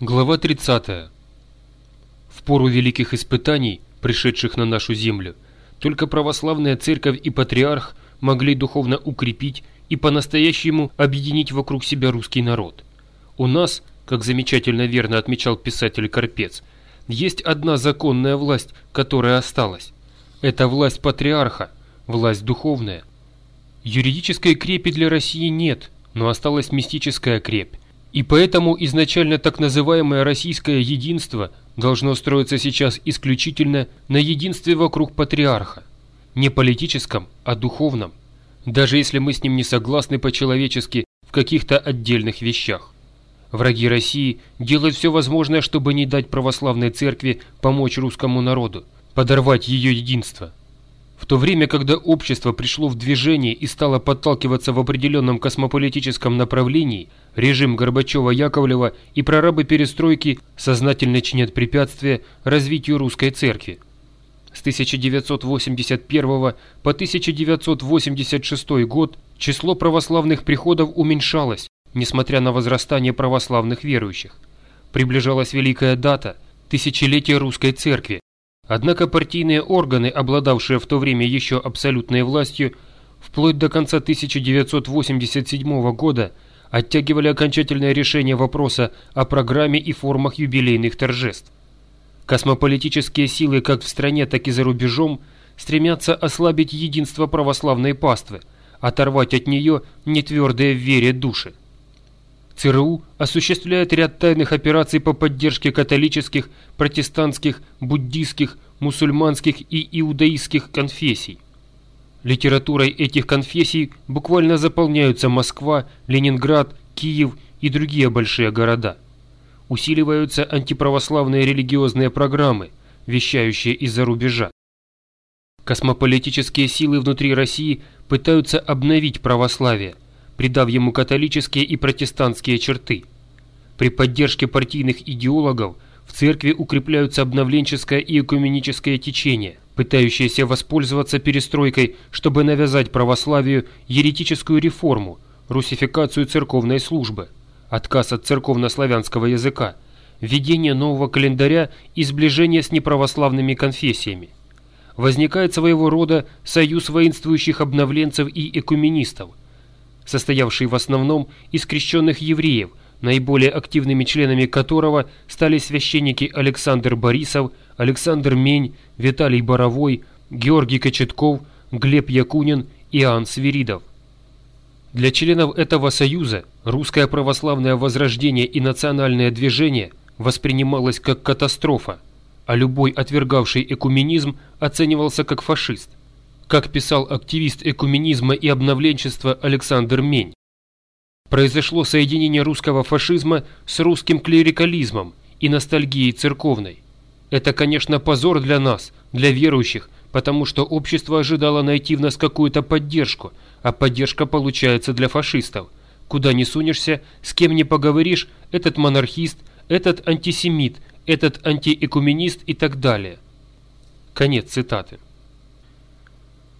Глава 30. В пору великих испытаний, пришедших на нашу землю, только православная церковь и патриарх могли духовно укрепить и по-настоящему объединить вокруг себя русский народ. У нас, как замечательно верно отмечал писатель Карпец, есть одна законная власть, которая осталась. Это власть патриарха, власть духовная. Юридической крепи для России нет, но осталась мистическая крепь и поэтому изначально так называемое российское единство должно строиться сейчас исключительно на единстве вокруг патриарха. Не политическом, а духовном. Даже если мы с ним не согласны по-человечески в каких-то отдельных вещах. Враги России делают все возможное, чтобы не дать православной церкви помочь русскому народу, подорвать ее единство. В то время, когда общество пришло в движение и стало подталкиваться в определенном космополитическом направлении, режим Горбачева-Яковлева и прорабы перестройки сознательно чинят препятствия развитию русской церкви. С 1981 по 1986 год число православных приходов уменьшалось, несмотря на возрастание православных верующих. Приближалась великая дата – тысячелетие русской церкви, Однако партийные органы, обладавшие в то время еще абсолютной властью, вплоть до конца 1987 года оттягивали окончательное решение вопроса о программе и формах юбилейных торжеств. Космополитические силы как в стране, так и за рубежом стремятся ослабить единство православной паствы, оторвать от нее нетвердые в вере души. ЦРУ осуществляет ряд тайных операций по поддержке католических, протестантских, буддийских, мусульманских и иудаистских конфессий. Литературой этих конфессий буквально заполняются Москва, Ленинград, Киев и другие большие города. Усиливаются антиправославные религиозные программы, вещающие из-за рубежа. Космополитические силы внутри России пытаются обновить православие – придав ему католические и протестантские черты. При поддержке партийных идеологов в церкви укрепляются обновленческое и экуменическое течение, пытающееся воспользоваться перестройкой, чтобы навязать православию еретическую реформу, русификацию церковной службы, отказ от церковно-славянского языка, введение нового календаря и сближение с неправославными конфессиями. Возникает своего рода союз воинствующих обновленцев и экуменистов – состоявший в основном из крещенных евреев, наиболее активными членами которого стали священники Александр Борисов, Александр Мень, Виталий Боровой, Георгий Кочетков, Глеб Якунин и Иоанн Свиридов. Для членов этого союза русское православное возрождение и национальное движение воспринималось как катастрофа, а любой отвергавший экуменизм оценивался как фашист – как писал активист экуменизма и обновленчества Александр Мень. Произошло соединение русского фашизма с русским клерикализмом и ностальгией церковной. Это, конечно, позор для нас, для верующих, потому что общество ожидало найти в нас какую-то поддержку, а поддержка получается для фашистов. Куда не сунешься, с кем не поговоришь, этот монархист, этот антисемит, этот антиэкуменист и так далее. Конец цитаты.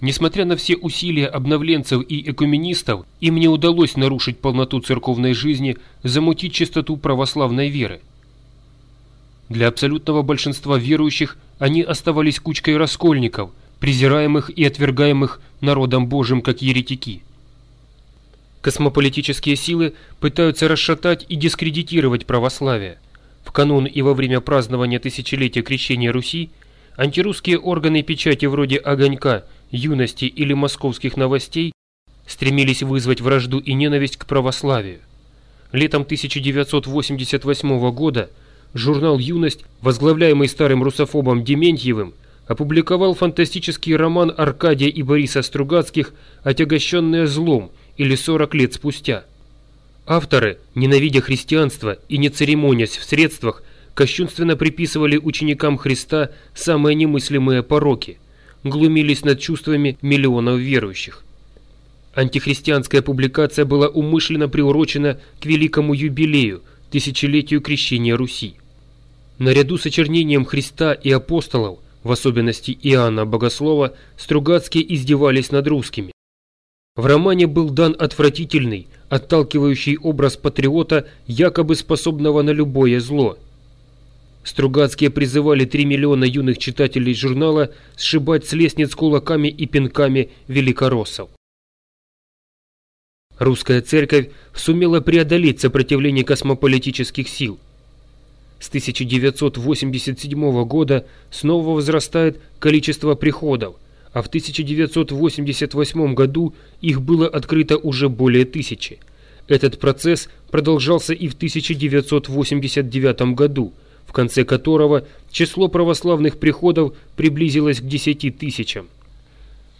Несмотря на все усилия обновленцев и экуменистов, им не удалось нарушить полноту церковной жизни, замутить чистоту православной веры. Для абсолютного большинства верующих они оставались кучкой раскольников, презираемых и отвергаемых народом Божьим как еретики. Космополитические силы пытаются расшатать и дискредитировать православие. В канун и во время празднования тысячелетия крещения Руси антирусские органы печати вроде «Огонька» юности или московских новостей стремились вызвать вражду и ненависть к православию. Летом 1988 года журнал «Юность», возглавляемый старым русофобом Дементьевым, опубликовал фантастический роман Аркадия и Бориса Стругацких «Отягощенное злом» или «40 лет спустя». Авторы, ненавидя христианство и не церемонясь в средствах, кощунственно приписывали ученикам Христа самые немыслимые пороки – глумились над чувствами миллионов верующих. Антихристианская публикация была умышленно приурочена к великому юбилею, тысячелетию крещения Руси. Наряду с очернением Христа и апостолов, в особенности Иоанна Богослова, Стругацкие издевались над русскими. В романе был дан отвратительный, отталкивающий образ патриота, якобы способного на любое зло. Стругацкие призывали 3 миллиона юных читателей журнала сшибать с лестниц кулаками и пинками великороссов. Русская церковь сумела преодолеть сопротивление космополитических сил. С 1987 года снова возрастает количество приходов – а в 1988 году их было открыто уже более тысячи. Этот процесс продолжался и в 1989 году, в конце которого число православных приходов приблизилось к 10 тысячам.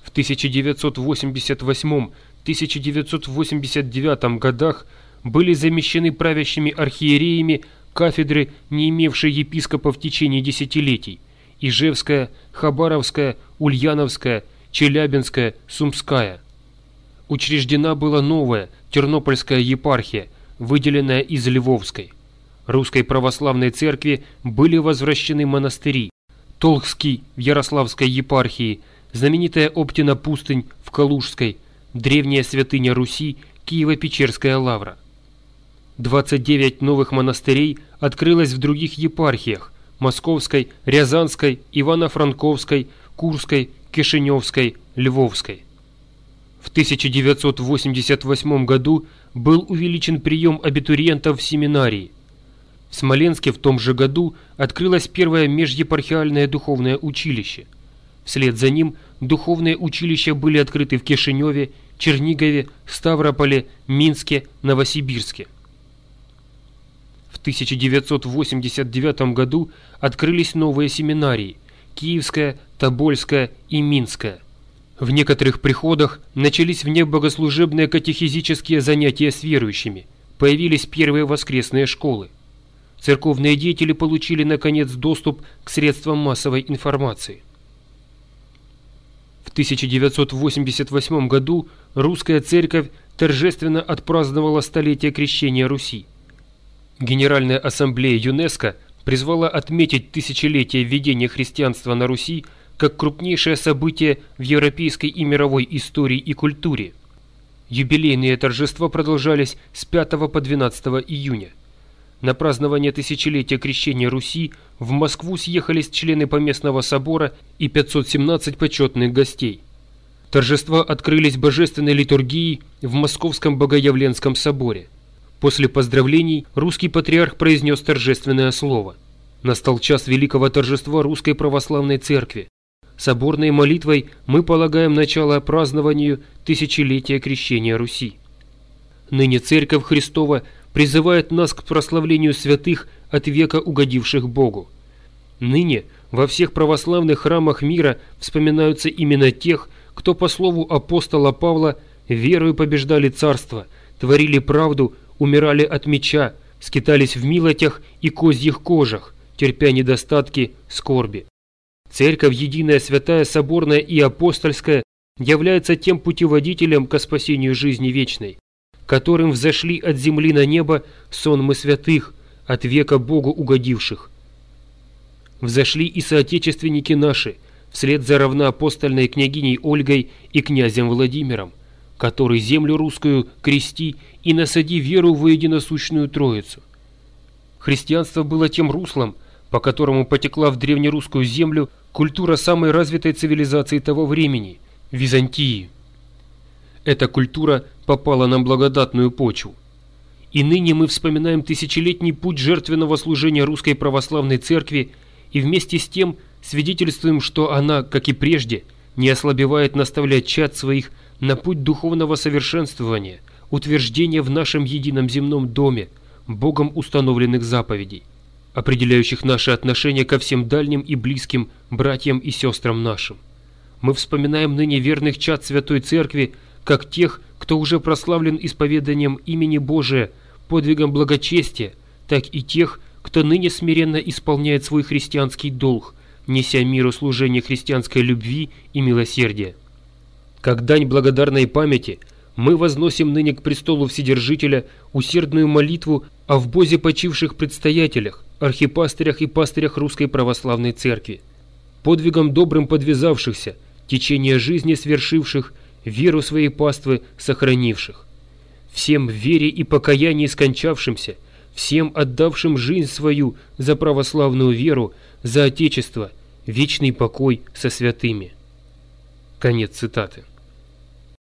В 1988-1989 годах были замещены правящими архиереями кафедры, не имевшие епископов в течение десятилетий, Ижевская, Хабаровская, Ульяновская, Челябинская, Сумская. Учреждена была новая Тернопольская епархия, выделенная из Львовской. Русской православной церкви были возвращены монастыри. Толхский в Ярославской епархии, знаменитая Оптина пустынь в Калужской, древняя святыня Руси, Киево-Печерская лавра. 29 новых монастырей открылось в других епархиях, Московской, Рязанской, Ивано-Франковской, Курской, Кишиневской, Львовской. В 1988 году был увеличен прием абитуриентов в семинарии. В Смоленске в том же году открылось первое межепархиальное духовное училище. Вслед за ним духовные училища были открыты в Кишиневе, Чернигове, Ставрополе, Минске, Новосибирске. 1989 году открылись новые семинарии – Киевская, Тобольская и Минская. В некоторых приходах начались внебогослужебные катехизические занятия с верующими, появились первые воскресные школы. Церковные деятели получили, наконец, доступ к средствам массовой информации. В 1988 году русская церковь торжественно отпраздновала столетие крещения Руси. Генеральная ассамблея ЮНЕСКО призвала отметить тысячелетие введения христианства на Руси как крупнейшее событие в европейской и мировой истории и культуре. Юбилейные торжества продолжались с 5 по 12 июня. На празднование тысячелетия крещения Руси в Москву съехались члены Поместного собора и 517 почетных гостей. Торжества открылись божественной литургией в Московском Богоявленском соборе – После поздравлений русский патриарх произнес торжественное слово. Настал час великого торжества Русской Православной Церкви. Соборной молитвой мы полагаем начало празднованию тысячелетия крещения Руси. Ныне Церковь Христова призывает нас к прославлению святых от века угодивших Богу. Ныне во всех православных храмах мира вспоминаются именно тех, кто по слову апостола Павла верою побеждали царство, творили правду, умирали от меча, скитались в милотях и козьих кожах, терпя недостатки, скорби. Церковь, единая, святая, соборная и апостольская, является тем путеводителем ко спасению жизни вечной, которым взошли от земли на небо сонмы святых, от века Богу угодивших. Взошли и соотечественники наши, вслед за равноапостольной княгиней Ольгой и князем Владимиром, который землю русскую крести и насади веру в единосущную Троицу. Христианство было тем руслом, по которому потекла в древнерусскую землю культура самой развитой цивилизации того времени – Византии. Эта культура попала на благодатную почву. И ныне мы вспоминаем тысячелетний путь жертвенного служения Русской Православной Церкви и вместе с тем свидетельствуем, что она, как и прежде, не ослабевает наставлять чад своих на путь духовного совершенствования, утверждения в нашем едином земном доме, Богом установленных заповедей, определяющих наши отношения ко всем дальним и близким братьям и сестрам нашим. Мы вспоминаем ныне верных чад Святой Церкви, как тех, кто уже прославлен исповеданием имени Божия, подвигом благочестия, так и тех, кто ныне смиренно исполняет свой христианский долг, неся миру служение христианской любви и милосердия. Как дань благодарной памяти мы возносим ныне к престолу Вседержителя усердную молитву о вбозе почивших предстоятелях, архипастырях и пастырях Русской Православной Церкви, подвигом добрым подвязавшихся, течение жизни свершивших, веру своей паствы сохранивших. Всем в вере и покаянии скончавшимся, всем отдавшим жизнь свою за православную веру, за Отечество, вечный покой со святыми. Конец цитаты.